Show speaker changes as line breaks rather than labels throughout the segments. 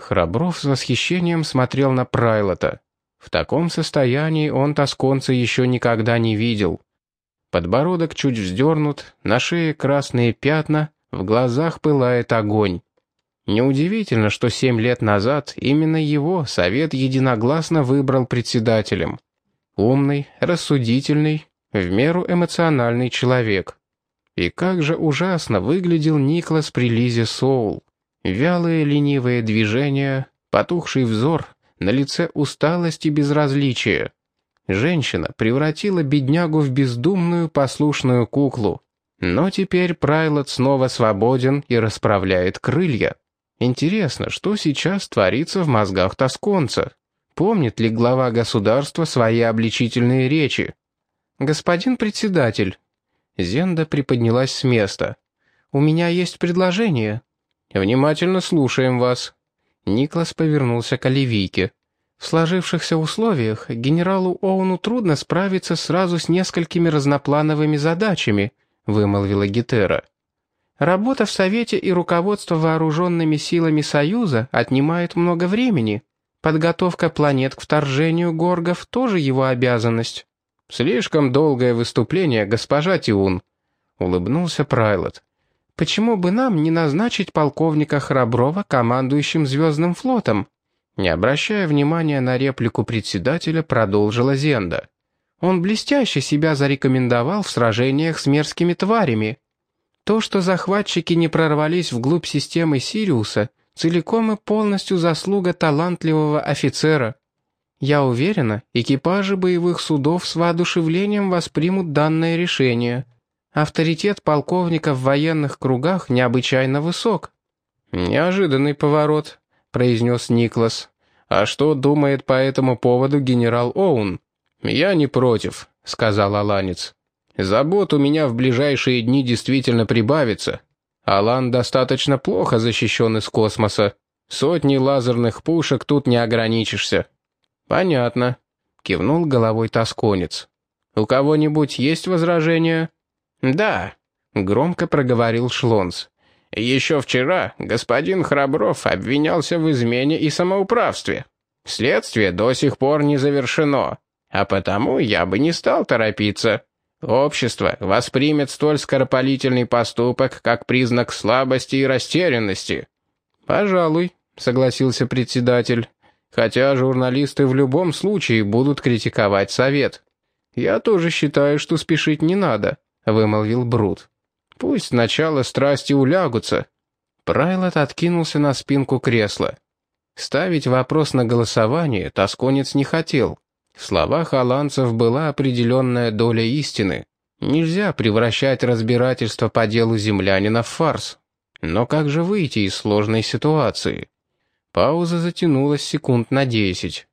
Храбров с восхищением смотрел на Прайлота. В таком состоянии он тосконца еще никогда не видел. Подбородок чуть вздернут, на шее красные пятна, в глазах пылает огонь. Неудивительно, что семь лет назад именно его совет единогласно выбрал председателем. Умный, рассудительный, в меру эмоциональный человек. И как же ужасно выглядел Никлас при Лизе Соул. Вялые ленивые движения, потухший взор, на лице усталость и безразличие. Женщина превратила беднягу в бездумную послушную куклу. Но теперь Прайлот снова свободен и расправляет крылья. Интересно, что сейчас творится в мозгах тосконца? Помнит ли глава государства свои обличительные речи? «Господин председатель», Зенда приподнялась с места. «У меня есть предложение». «Внимательно слушаем вас». Никлас повернулся к Оливийке. «В сложившихся условиях генералу Оуну трудно справиться сразу с несколькими разноплановыми задачами», вымолвила Гетера. «Работа в Совете и руководство вооруженными силами Союза отнимает много времени. Подготовка планет к вторжению горгов тоже его обязанность». «Слишком долгое выступление, госпожа Тиун», — улыбнулся Прайлот. Почему бы нам не назначить полковника Храброва командующим Звездным флотом?» Не обращая внимания на реплику председателя, продолжила Зенда. «Он блестяще себя зарекомендовал в сражениях с мерзкими тварями. То, что захватчики не прорвались вглубь системы Сириуса, целиком и полностью заслуга талантливого офицера. Я уверена, экипажи боевых судов с воодушевлением воспримут данное решение». Авторитет полковника в военных кругах необычайно высок». «Неожиданный поворот», — произнес Никлас. «А что думает по этому поводу генерал Оун?» «Я не против», — сказал Аланец. «Забот у меня в ближайшие дни действительно прибавится. Алан достаточно плохо защищен из космоса. Сотни лазерных пушек тут не ограничишься». «Понятно», — кивнул головой тосконец. «У кого-нибудь есть возражения?» «Да», — громко проговорил Шлонс. «Еще вчера господин Храбров обвинялся в измене и самоуправстве. Следствие до сих пор не завершено, а потому я бы не стал торопиться. Общество воспримет столь скоропалительный поступок как признак слабости и растерянности». «Пожалуй», — согласился председатель, «хотя журналисты в любом случае будут критиковать совет. Я тоже считаю, что спешить не надо». — вымолвил Брут. «Пусть сначала страсти улягутся». Прайлот откинулся на спинку кресла. Ставить вопрос на голосование тосконец не хотел. В словах аланцев была определенная доля истины. Нельзя превращать разбирательство по делу землянина в фарс. Но как же выйти из сложной ситуации? Пауза затянулась секунд на десять.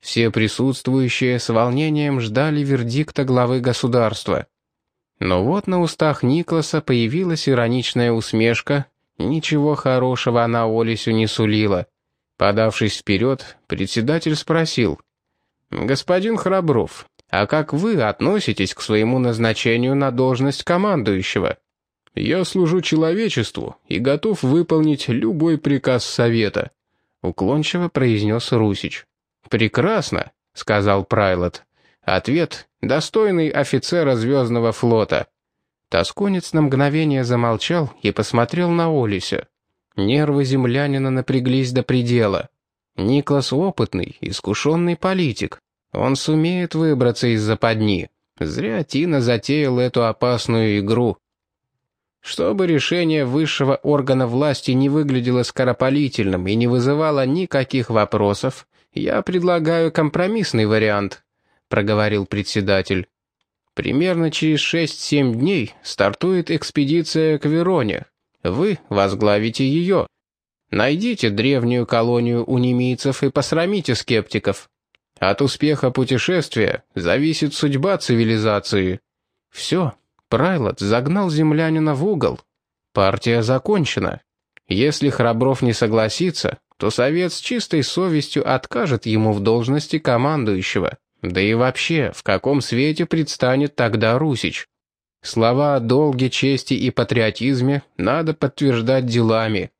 Все присутствующие с волнением ждали вердикта главы государства. Но вот на устах Никласа появилась ироничная усмешка. Ничего хорошего она Олесю не сулила. Подавшись вперед, председатель спросил. «Господин Храбров, а как вы относитесь к своему назначению на должность командующего?» «Я служу человечеству и готов выполнить любой приказ совета», — уклончиво произнес Русич. «Прекрасно», — сказал Прайлот. Ответ — достойный офицера Звездного флота. Тосконец на мгновение замолчал и посмотрел на Олися. Нервы землянина напряглись до предела. Никлас опытный, искушенный политик. Он сумеет выбраться из западни. Зря Тина затеял эту опасную игру. Чтобы решение высшего органа власти не выглядело скоропалительным и не вызывало никаких вопросов, я предлагаю компромиссный вариант. — проговорил председатель. «Примерно через шесть-семь дней стартует экспедиция к Вероне. Вы возглавите ее. Найдите древнюю колонию унимийцев и посрамите скептиков. От успеха путешествия зависит судьба цивилизации. Все, Прайлот загнал землянина в угол. Партия закончена. Если Храбров не согласится, то Совет с чистой совестью откажет ему в должности командующего. Да и вообще, в каком свете предстанет тогда Русич? Слова о долге, чести и патриотизме надо подтверждать делами.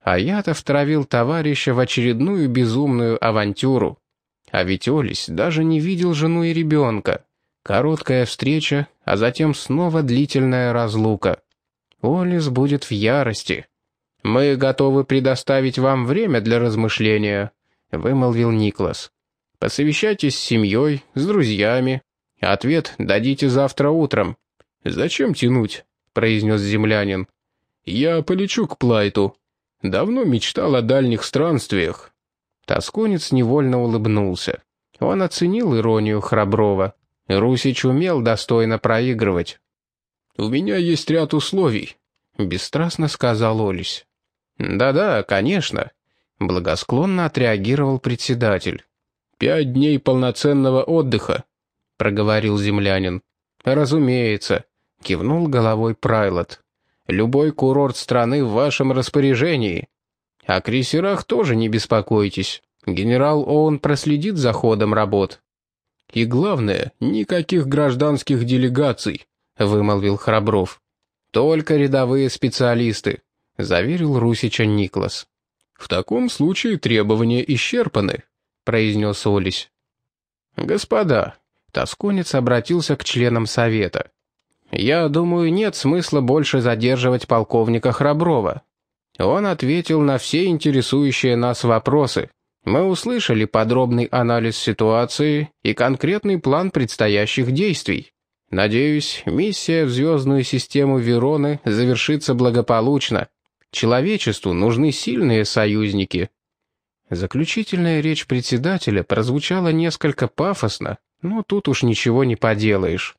А я-то втравил товарища в очередную безумную авантюру. А ведь Олесь даже не видел жену и ребенка. Короткая встреча, а затем снова длительная разлука. Олис будет в ярости. «Мы готовы предоставить вам время для размышления», — вымолвил Никлас. «Посовещайтесь с семьей, с друзьями. Ответ дадите завтра утром». «Зачем тянуть?» — произнес землянин. «Я полечу к Плайту. Давно мечтал о дальних странствиях». Тосконец невольно улыбнулся. Он оценил иронию Храброва. Русич умел достойно проигрывать. «У меня есть ряд условий», — бесстрастно сказал Олесь. «Да-да, конечно», — благосклонно отреагировал председатель. «Пять дней полноценного отдыха», — проговорил землянин. «Разумеется», — кивнул головой Прайлот. «Любой курорт страны в вашем распоряжении. О крейсерах тоже не беспокойтесь. Генерал Оуэн проследит за ходом работ». «И главное, никаких гражданских делегаций», — вымолвил Храбров. «Только рядовые специалисты», — заверил Русича Никлас. «В таком случае требования исчерпаны», — произнес Олесь. «Господа», — Тосконец обратился к членам совета. «Я думаю, нет смысла больше задерживать полковника Храброва. Он ответил на все интересующие нас вопросы, мы услышали подробный анализ ситуации и конкретный план предстоящих действий. Надеюсь, миссия в звездную систему Вероны завершится благополучно. Человечеству нужны сильные союзники. Заключительная речь председателя прозвучала несколько пафосно, но тут уж ничего не поделаешь.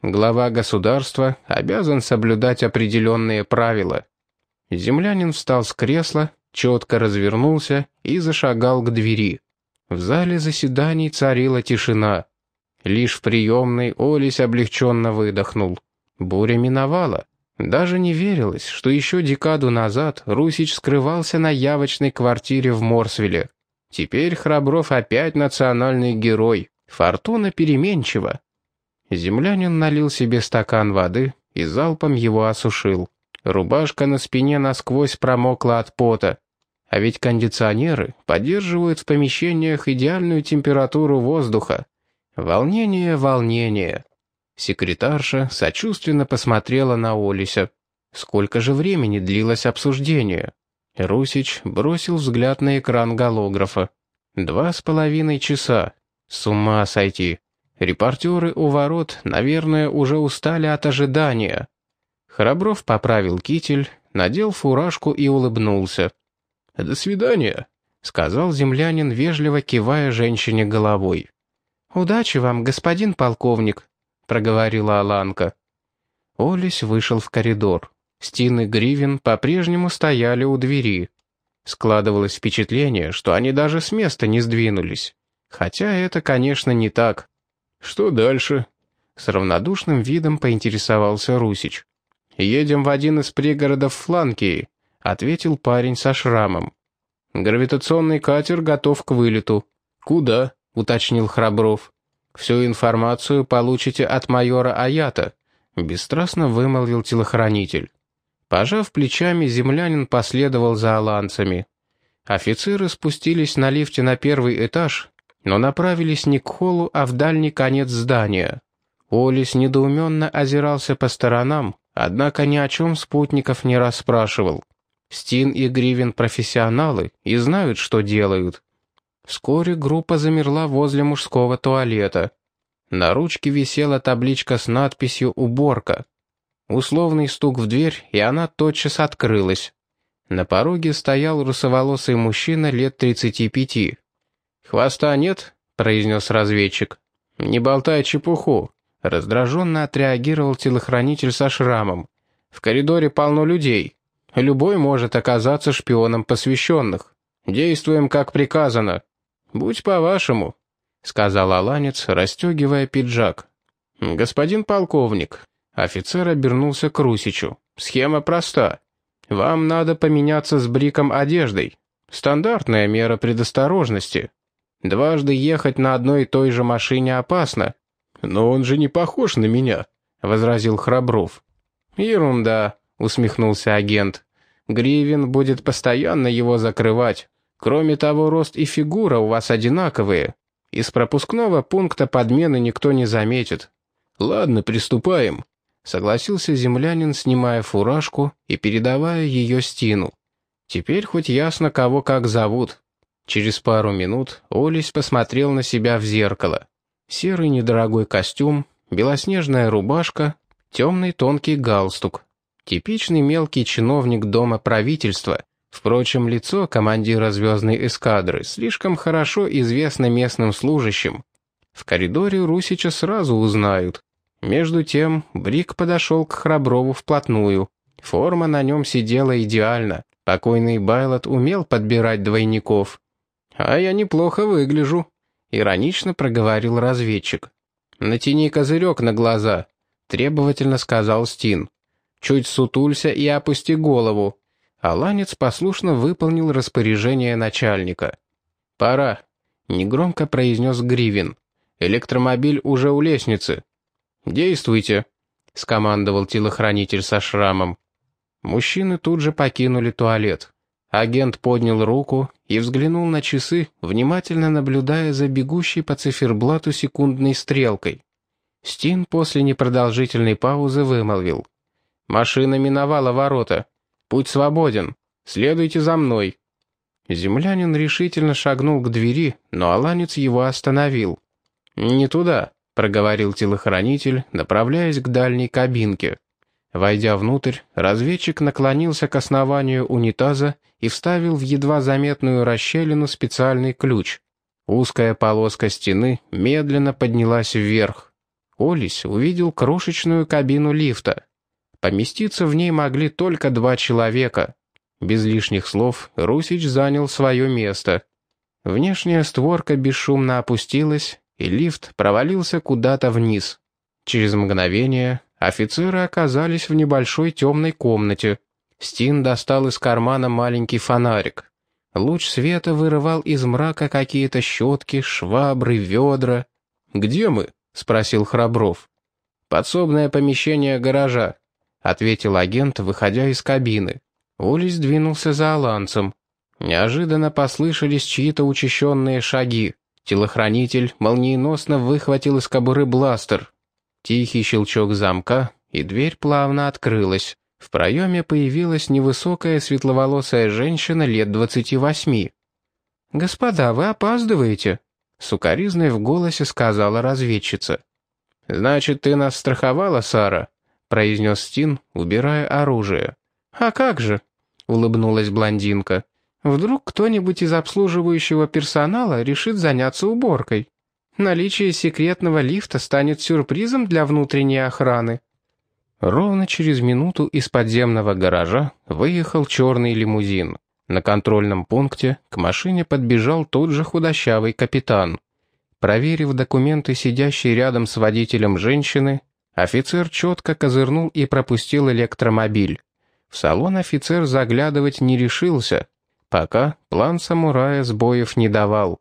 Глава государства обязан соблюдать определенные правила. Землянин встал с кресла четко развернулся и зашагал к двери. В зале заседаний царила тишина. Лишь в приемной Олесь облегченно выдохнул. Буря миновала. Даже не верилось, что еще декаду назад Русич скрывался на явочной квартире в Морсвилле. Теперь Храбров опять национальный герой. Фортуна переменчива. Землянин налил себе стакан воды и залпом его осушил. Рубашка на спине насквозь промокла от пота. А ведь кондиционеры поддерживают в помещениях идеальную температуру воздуха. Волнение, волнение. Секретарша сочувственно посмотрела на Олися. Сколько же времени длилось обсуждение? Русич бросил взгляд на экран голографа. Два с половиной часа. С ума сойти. Репортеры у ворот, наверное, уже устали от ожидания. Храбров поправил китель, надел фуражку и улыбнулся. «До свидания», — сказал землянин, вежливо кивая женщине головой. «Удачи вам, господин полковник», — проговорила Аланка. Олесь вышел в коридор. Стин и Гривен по-прежнему стояли у двери. Складывалось впечатление, что они даже с места не сдвинулись. Хотя это, конечно, не так. «Что дальше?» С равнодушным видом поинтересовался Русич. «Едем в один из пригородов Фланкии ответил парень со шрамом. «Гравитационный катер готов к вылету». «Куда?» — уточнил Храбров. «Всю информацию получите от майора Аята», — бесстрастно вымолвил телохранитель. Пожав плечами, землянин последовал за аланцами. Офицеры спустились на лифте на первый этаж, но направились не к холлу, а в дальний конец здания. Олис недоуменно озирался по сторонам, однако ни о чем спутников не расспрашивал. Стин и Гривен профессионалы и знают, что делают. Вскоре группа замерла возле мужского туалета. На ручке висела табличка с надписью «Уборка». Условный стук в дверь, и она тотчас открылась. На пороге стоял русоволосый мужчина лет 35. «Хвоста нет?» — произнес разведчик. «Не болтай чепуху», — раздраженно отреагировал телохранитель со шрамом. «В коридоре полно людей. Любой может оказаться шпионом посвященных. Действуем, как приказано. Будь по-вашему», — сказал Аланец, расстегивая пиджак. «Господин полковник», — офицер обернулся к Русичу, — «схема проста. Вам надо поменяться с Бриком одеждой. Стандартная мера предосторожности. Дважды ехать на одной и той же машине опасно». «Но он же не похож на меня», — возразил Храбров. «Ерунда», — усмехнулся агент. Гривен будет постоянно его закрывать. Кроме того, рост и фигура у вас одинаковые. Из пропускного пункта подмены никто не заметит. Ладно, приступаем. Согласился землянин, снимая фуражку и передавая ее Стину. Теперь хоть ясно, кого как зовут. Через пару минут Олесь посмотрел на себя в зеркало. Серый недорогой костюм, белоснежная рубашка, темный тонкий галстук. Типичный мелкий чиновник дома правительства. Впрочем, лицо командира звездной эскадры слишком хорошо известно местным служащим. В коридоре Русича сразу узнают. Между тем, Брик подошел к Храброву вплотную. Форма на нем сидела идеально. Покойный Байлот умел подбирать двойников. «А я неплохо выгляжу», — иронично проговорил разведчик. «Натяни козырек на глаза», — требовательно сказал Стин. «Чуть сутулься и опусти голову». Аланец послушно выполнил распоряжение начальника. «Пора», — негромко произнес Гривин. «Электромобиль уже у лестницы». «Действуйте», — скомандовал телохранитель со шрамом. Мужчины тут же покинули туалет. Агент поднял руку и взглянул на часы, внимательно наблюдая за бегущей по циферблату секундной стрелкой. Стин после непродолжительной паузы вымолвил. «Машина миновала ворота. Путь свободен. Следуйте за мной». Землянин решительно шагнул к двери, но Аланец его остановил. «Не туда», — проговорил телохранитель, направляясь к дальней кабинке. Войдя внутрь, разведчик наклонился к основанию унитаза и вставил в едва заметную расщелину специальный ключ. Узкая полоска стены медленно поднялась вверх. Олесь увидел крошечную кабину лифта. Поместиться в ней могли только два человека. Без лишних слов Русич занял свое место. Внешняя створка бесшумно опустилась, и лифт провалился куда-то вниз. Через мгновение Офицеры оказались в небольшой темной комнате. Стин достал из кармана маленький фонарик. Луч света вырывал из мрака какие-то щетки, швабры, ведра. «Где мы?» — спросил Храбров. «Подсобное помещение гаража», — ответил агент, выходя из кабины. Улис двинулся за аланцем. Неожиданно послышались чьи-то учащенные шаги. Телохранитель молниеносно выхватил из кобуры бластер. Тихий щелчок замка, и дверь плавно открылась. В проеме появилась невысокая светловолосая женщина лет двадцати восьми. «Господа, вы опаздываете», — сукоризной в голосе сказала разведчица. «Значит, ты нас страховала, Сара?» — произнес Стин, убирая оружие. «А как же?» — улыбнулась блондинка. «Вдруг кто-нибудь из обслуживающего персонала решит заняться уборкой?» Наличие секретного лифта станет сюрпризом для внутренней охраны. Ровно через минуту из подземного гаража выехал черный лимузин. На контрольном пункте к машине подбежал тот же худощавый капитан. Проверив документы сидящей рядом с водителем женщины, офицер четко козырнул и пропустил электромобиль. В салон офицер заглядывать не решился, пока план самурая сбоев не давал.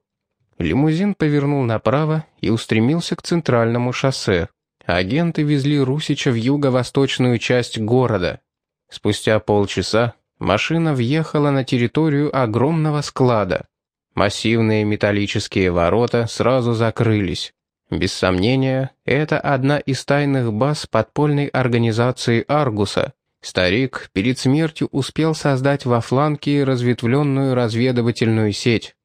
Лимузин повернул направо и устремился к центральному шоссе. Агенты везли Русича в юго-восточную часть города. Спустя полчаса машина въехала на территорию огромного склада. Массивные металлические ворота сразу закрылись. Без сомнения, это одна из тайных баз подпольной организации «Аргуса». Старик перед смертью успел создать во фланке разветвленную разведывательную сеть.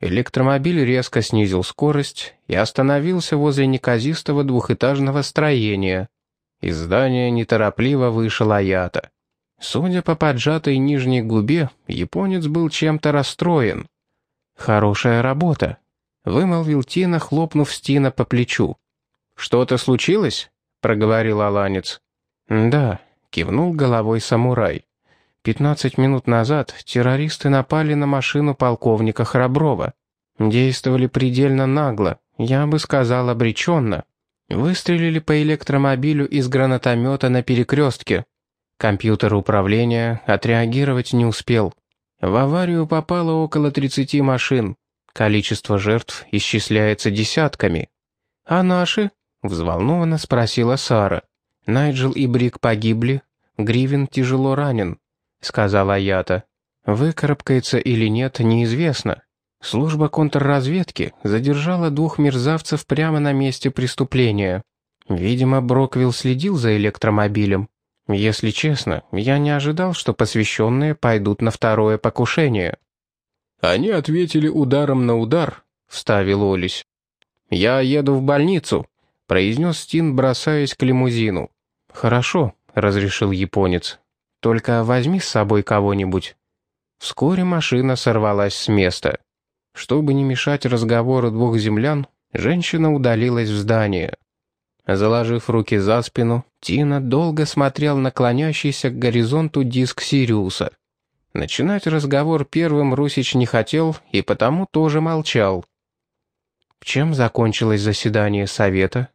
Электромобиль резко снизил скорость и остановился возле неказистого двухэтажного строения. Из здания неторопливо вышел Аята. Судя по поджатой нижней губе, японец был чем-то расстроен. «Хорошая работа», — вымолвил Тина, хлопнув Стина по плечу. «Что-то случилось?» — проговорил Аланец. «Да», — кивнул головой самурай. Пятнадцать минут назад террористы напали на машину полковника Храброва. Действовали предельно нагло, я бы сказал обреченно. Выстрелили по электромобилю из гранатомета на перекрестке. Компьютер управления отреагировать не успел. В аварию попало около 30 машин. Количество жертв исчисляется десятками. «А наши?» — взволнованно спросила Сара. Найджел и Брик погибли, Гривен тяжело ранен. сказал Аята. «Выкарабкается или нет, неизвестно. Служба контрразведки задержала двух мерзавцев прямо на месте преступления. Видимо, Броквилл следил за электромобилем. Если честно, я не ожидал, что посвященные пойдут на второе покушение».
«Они ответили ударом на удар», — вставил Олесь.
«Я еду в больницу», — произнес Стин, бросаясь к лимузину. «Хорошо», — разрешил японец. «Только возьми с собой кого-нибудь». Вскоре машина сорвалась с места. Чтобы не мешать разговору двух землян, женщина удалилась в здание. Заложив руки за спину, Тина долго смотрел на клонящийся к горизонту диск Сириуса. Начинать разговор первым Русич не хотел и потому тоже молчал. Чем закончилось заседание совета?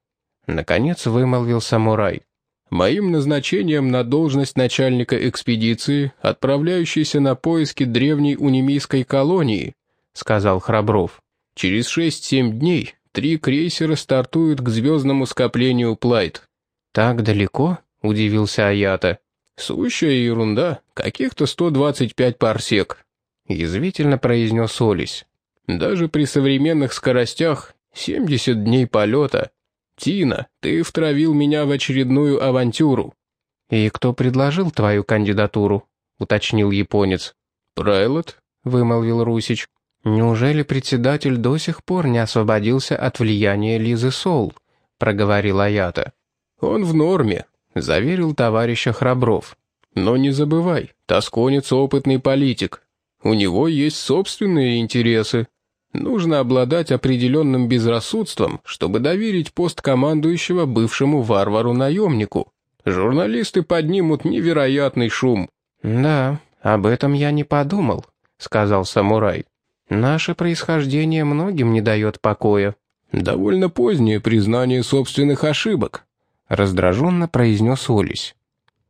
Наконец вымолвил самурай.
Моим назначением на должность начальника экспедиции, отправляющейся на поиски древней унимийской колонии, сказал Храбров. Через шесть-семь дней три крейсера стартуют к звездному скоплению Плайт.
Так далеко? удивился Аята.
Сущая ерунда, каких-то 125 парсек, язвительно произнес Олесь. Даже при современных скоростях 70 дней полета «Тина, ты втравил меня в очередную авантюру».
«И кто предложил твою кандидатуру?» — уточнил японец.
«Прайлот», — вымолвил Русич.
«Неужели председатель до сих пор не освободился от влияния Лизы Соул?» — проговорил Аята.
«Он в норме», — заверил товарища Храбров. «Но не забывай, тосконец опытный политик. У него есть собственные интересы. Нужно обладать определенным безрассудством, чтобы доверить пост командующего бывшему варвару-наемнику. Журналисты поднимут невероятный шум».
«Да, об этом я не подумал», — сказал самурай. «Наше происхождение многим не дает покоя».
«Довольно позднее признание собственных ошибок», — раздраженно произнес Олесь.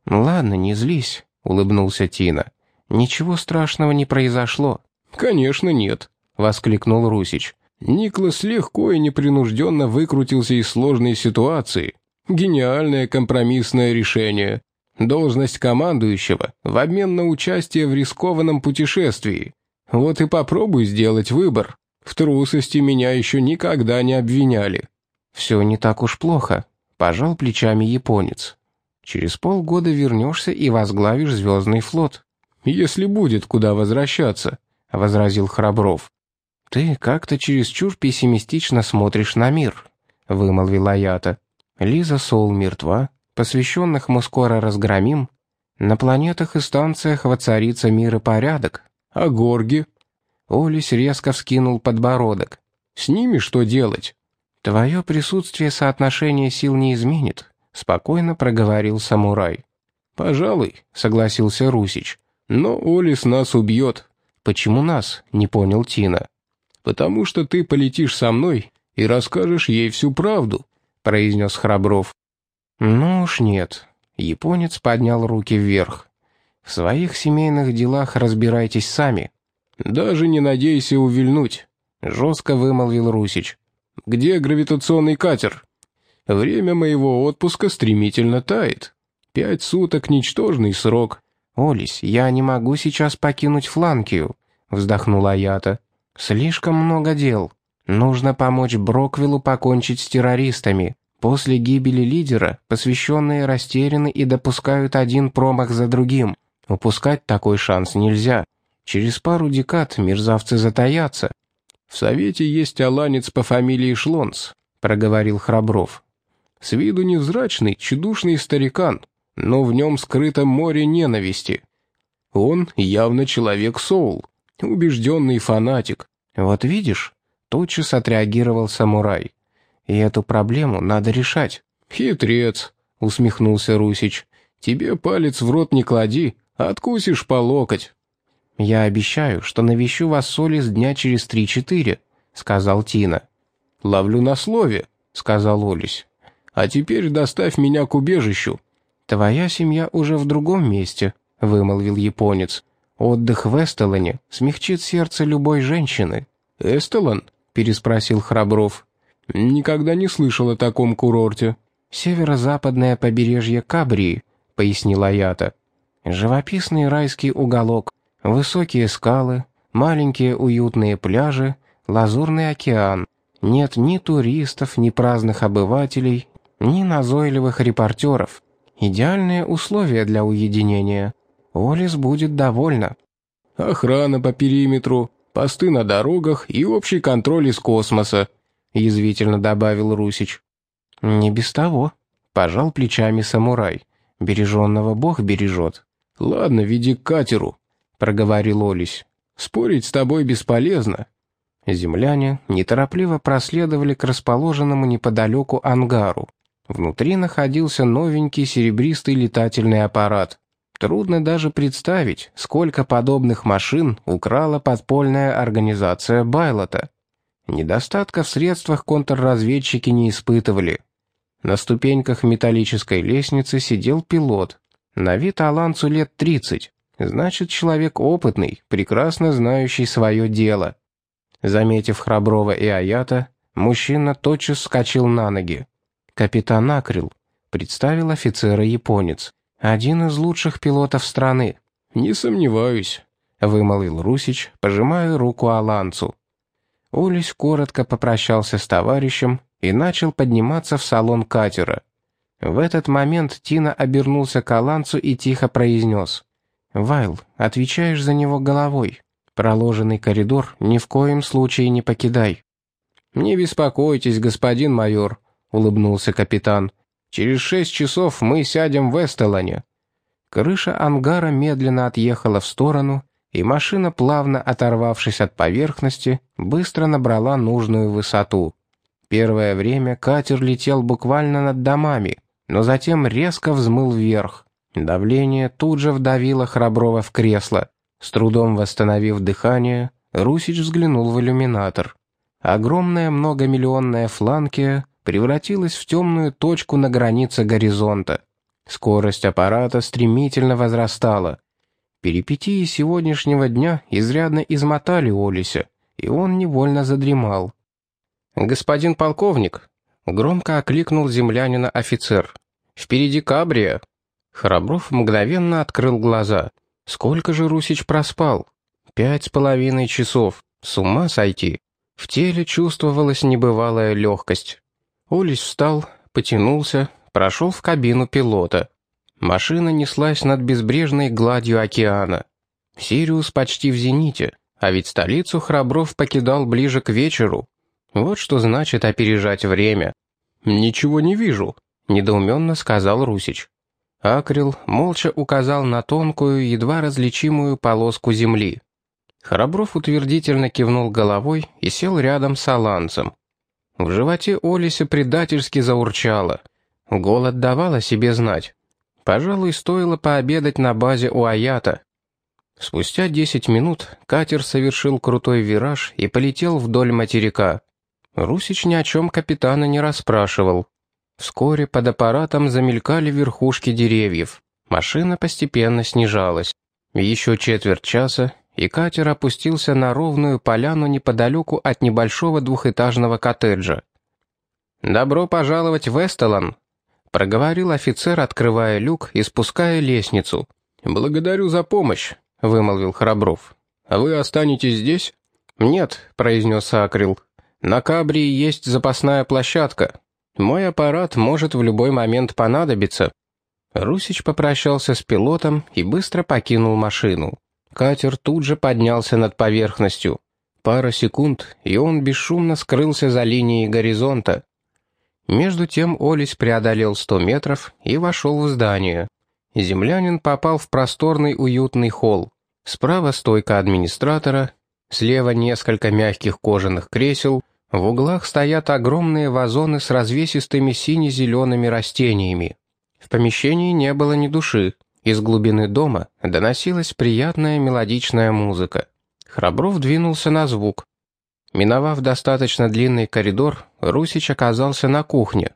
«Ладно, не злись», — улыбнулся Тина. «Ничего страшного не произошло».
«Конечно нет», воскликнул Русич. Никлас легко и непринужденно выкрутился из сложной ситуации. Гениальное компромиссное решение. Должность командующего в обмен на участие в рискованном путешествии. Вот и попробуй сделать выбор. В трусости меня еще никогда не обвиняли.
«Все не так уж плохо», — пожал плечами японец. «Через полгода вернешься и возглавишь Звездный флот».
«Если будет куда возвращаться», — возразил Храбров.
«Ты как-то чересчур пессимистично смотришь на мир», — вымолвила Ята. «Лиза Сол мертва, посвященных мы скоро разгромим. На планетах и станциях воцарится мир и порядок.
А горги?»
Олис резко вскинул подбородок.
«С ними что делать?»
«Твое присутствие соотношение сил не изменит», — спокойно проговорил самурай.
«Пожалуй», — согласился Русич. «Но Олис нас убьет».
«Почему нас?» — не понял Тина
потому что ты полетишь со мной и расскажешь ей всю правду», — произнес Храбров.
«Ну уж нет». Японец поднял руки вверх. «В своих семейных делах разбирайтесь сами».
«Даже не надейся увильнуть», — жестко вымолвил Русич. «Где гравитационный катер?» «Время моего отпуска стремительно тает. Пять суток — ничтожный срок».
«Олесь, я не могу сейчас покинуть Фланкию», — вздохнула Ята. Слишком много дел. Нужно помочь Броквиллу покончить с террористами. После гибели лидера посвященные растеряны и допускают один промах за другим. Упускать такой шанс нельзя. Через пару декад мерзавцы затаятся.
«В Совете есть аланец по фамилии Шлонс», — проговорил Храбров. «С виду невзрачный, чудушный старикан, но в нем скрыто море ненависти. Он явно человек Соул, убежденный фанатик.
«Вот видишь?» — тотчас отреагировал самурай. «И эту проблему надо решать».
«Хитрец», — усмехнулся Русич. «Тебе палец в рот не клади, откусишь по локоть».
«Я обещаю, что навещу вас соли с дня через три-четыре», — сказал Тина.
«Ловлю на слове», — сказал Олесь. «А теперь доставь меня к убежищу».
«Твоя семья уже в другом месте», — вымолвил японец. Отдых в Эстелоне смягчит сердце любой женщины.
«Эстелон?» — переспросил Храбров. «Никогда не слышал о таком курорте».
«Северо-западное побережье Кабрии», — пояснила Ята. Живописный райский уголок, высокие скалы, маленькие уютные пляжи, лазурный океан. Нет ни туристов, ни праздных обывателей, ни назойливых репортеров. Идеальные условия для уединения. Олис будет довольна.
Охрана по периметру, посты на дорогах и общий контроль из космоса», — язвительно добавил Русич.
«Не без того», — пожал плечами самурай. «Береженного Бог бережет».
«Ладно, веди к катеру», — проговорил Олесь. «Спорить с тобой бесполезно».
Земляне неторопливо проследовали к расположенному неподалеку ангару. Внутри находился новенький серебристый летательный аппарат. Трудно даже представить, сколько подобных машин украла подпольная организация Байлота. Недостатка в средствах контрразведчики не испытывали. На ступеньках металлической лестницы сидел пилот. На вид Аланцу лет 30. Значит, человек опытный, прекрасно знающий свое дело. Заметив Храброва и Аята, мужчина тотчас вскочил на ноги. «Капитан Акрил», — представил офицера японец. Один из лучших пилотов страны.
Не сомневаюсь, вымолвил Русич, пожимая руку Аланцу.
Улис коротко попрощался с товарищем и начал подниматься в салон катера. В этот момент Тина обернулся к Аланцу и тихо произнес. «Вайл, отвечаешь за него головой. Проложенный коридор ни в коем случае не покидай».
«Не беспокойтесь, господин майор», — улыбнулся капитан. Через шесть часов мы сядем в Эстелоне».
Крыша ангара медленно отъехала в сторону, и машина, плавно оторвавшись от поверхности, быстро набрала нужную высоту. Первое время катер летел буквально над домами, но затем резко взмыл вверх. Давление тут же вдавило Храброва в кресло. С трудом восстановив дыхание, Русич взглянул в иллюминатор. Огромная многомиллионная фланкия превратилась в темную точку на границе горизонта. Скорость аппарата стремительно возрастала. Перипетии сегодняшнего дня изрядно измотали Олися, и он невольно задремал.
«Господин полковник!» — громко окликнул землянина офицер. «Впереди Кабрия!» Храбров мгновенно открыл глаза. Сколько же Русич проспал? Пять с половиной часов. С ума сойти. В теле чувствовалась небывалая легкость. Улис встал, потянулся, прошел в кабину пилота. Машина неслась над безбрежной гладью океана. Сириус почти в зените, а ведь столицу Храбров покидал ближе к вечеру. Вот что значит опережать время. «Ничего не вижу», — недоуменно сказал Русич. Акрил молча указал на тонкую, едва различимую полоску земли. Храбров утвердительно кивнул головой и сел рядом с Аланцем. В животе Олиса предательски заурчало. Голод давал о себе знать. Пожалуй, стоило пообедать на базе у Аята. Спустя десять минут катер совершил крутой вираж и полетел вдоль материка. Русич ни о чем капитана не расспрашивал. Вскоре под аппаратом замелькали верхушки деревьев. Машина постепенно снижалась. Еще четверть часа, и катер опустился на ровную поляну неподалеку от небольшого двухэтажного коттеджа. «Добро пожаловать в Эстелан», — проговорил офицер, открывая люк и спуская лестницу. «Благодарю за помощь», — вымолвил Храбров. «А вы останетесь здесь?»
«Нет», — произнес Акрил. «На Кабрии есть запасная площадка. Мой аппарат может в любой момент понадобиться». Русич попрощался с пилотом и быстро покинул машину. Катер тут же поднялся над поверхностью. Пара секунд, и он бесшумно скрылся за линией горизонта. Между тем Олесь преодолел сто метров и вошел в здание. Землянин попал в просторный уютный холл. Справа стойка администратора, слева несколько мягких кожаных кресел, в углах стоят огромные вазоны с развесистыми сине-зелеными растениями. В помещении не было ни души. Из глубины дома доносилась приятная мелодичная музыка. Храбров двинулся на звук. Миновав достаточно длинный коридор, Русич оказался на кухне.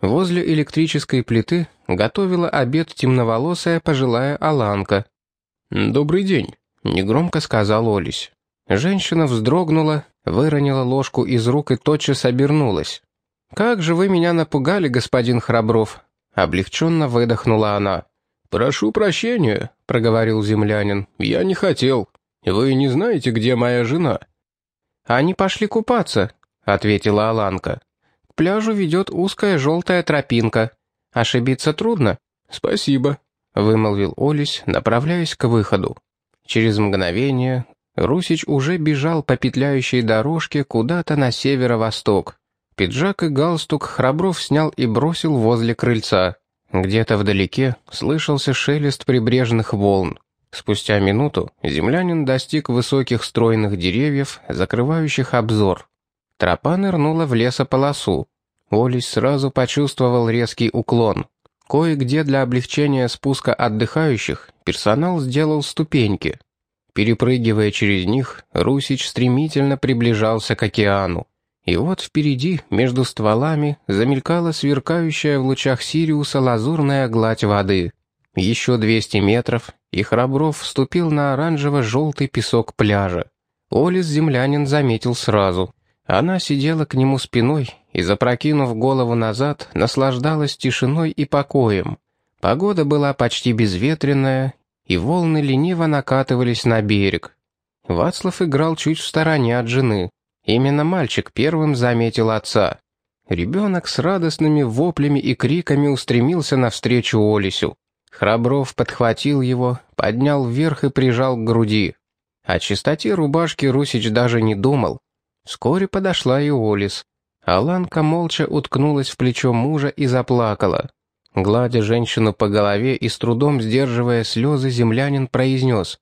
Возле электрической плиты готовила обед темноволосая пожилая Аланка.
«Добрый день», — негромко сказал Олесь.
Женщина вздрогнула, выронила ложку из рук и тотчас обернулась. «Как же вы меня напугали, господин Храбров!» Облегченно выдохнула она.
«Прошу прощения», — проговорил землянин, — «я не хотел. Вы не знаете, где моя жена?»
«Они пошли купаться», — ответила Аланка. «К пляжу ведет узкая желтая тропинка. Ошибиться трудно».
«Спасибо», — вымолвил Олесь, направляясь к выходу. Через мгновение Русич уже бежал по петляющей дорожке куда-то на северо-восток. Пиджак и галстук Храбров снял и бросил возле крыльца. Где-то вдалеке слышался шелест прибрежных волн. Спустя минуту землянин достиг высоких стройных деревьев, закрывающих обзор. Тропа нырнула в лесополосу. Олесь сразу почувствовал резкий уклон. Кое-где для облегчения спуска отдыхающих персонал сделал ступеньки. Перепрыгивая через них, Русич стремительно приближался к океану. И вот впереди, между стволами, замелькала сверкающая в лучах Сириуса лазурная гладь воды. Еще 200 метров, и Храбров вступил на оранжево-желтый песок пляжа. Олис землянин заметил сразу. Она сидела к нему спиной и, запрокинув голову назад, наслаждалась тишиной и покоем. Погода была почти безветренная, и волны лениво накатывались на берег. Вацлав играл чуть в стороне от жены. Именно мальчик первым заметил отца. Ребенок с радостными воплями и криками устремился навстречу Олесю. Храбров подхватил его, поднял вверх и прижал к груди. О чистоте рубашки Русич даже не думал. Вскоре подошла и Олис. Аланка молча уткнулась в плечо мужа и заплакала. Гладя женщину по голове и с трудом сдерживая слезы, землянин произнес.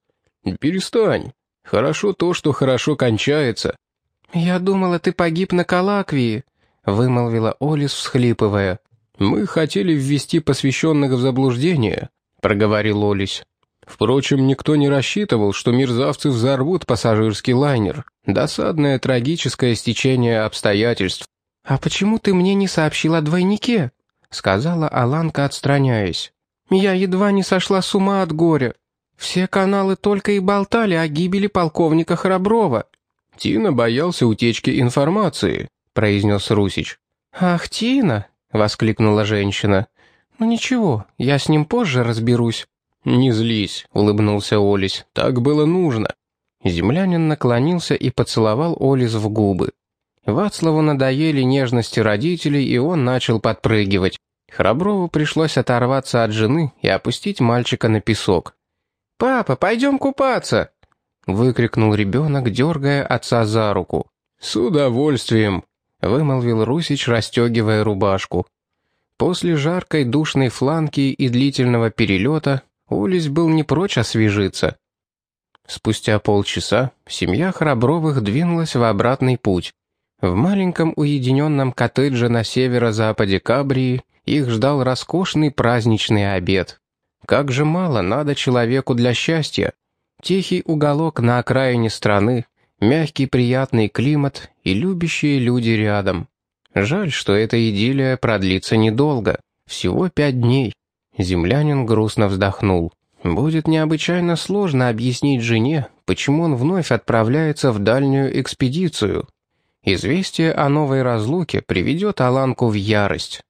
«Перестань. Хорошо то, что хорошо кончается.
«Я думала, ты погиб на Калаквии», — вымолвила Олис, всхлипывая.
«Мы хотели ввести посвященных в заблуждение», — проговорил Олис. «Впрочем, никто не рассчитывал, что мерзавцы взорвут пассажирский лайнер. Досадное трагическое стечение обстоятельств».
«А почему ты мне не сообщил о двойнике?» — сказала Аланка, отстраняясь. «Я едва не сошла с ума от горя. Все каналы только и болтали о гибели полковника Храброва».
«Тина боялся утечки информации», — произнес Русич.
«Ах, Тина!» — воскликнула женщина. «Ну ничего, я с ним позже разберусь».
«Не злись», — улыбнулся Олесь. «Так было нужно».
Землянин наклонился и поцеловал Олис в губы. Вацлаву надоели нежности родителей, и он начал подпрыгивать. Храброву пришлось оторваться от жены и опустить мальчика на песок. «Папа, пойдем купаться!» — выкрикнул ребенок, дергая отца за руку.
«С удовольствием!»
— вымолвил Русич, расстегивая рубашку. После жаркой душной фланки и длительного перелета Улис был не прочь освежиться. Спустя полчаса семья Храбровых двинулась в обратный путь. В маленьком уединенном коттедже на северо-западе Кабрии их ждал роскошный праздничный обед. Как же мало надо человеку для счастья, Тихий уголок на окраине страны, мягкий приятный климат и любящие люди рядом. Жаль, что эта идиллия продлится недолго, всего пять дней. Землянин грустно вздохнул. Будет необычайно сложно объяснить жене, почему он вновь отправляется в дальнюю экспедицию. Известие о новой разлуке приведет Аланку в ярость.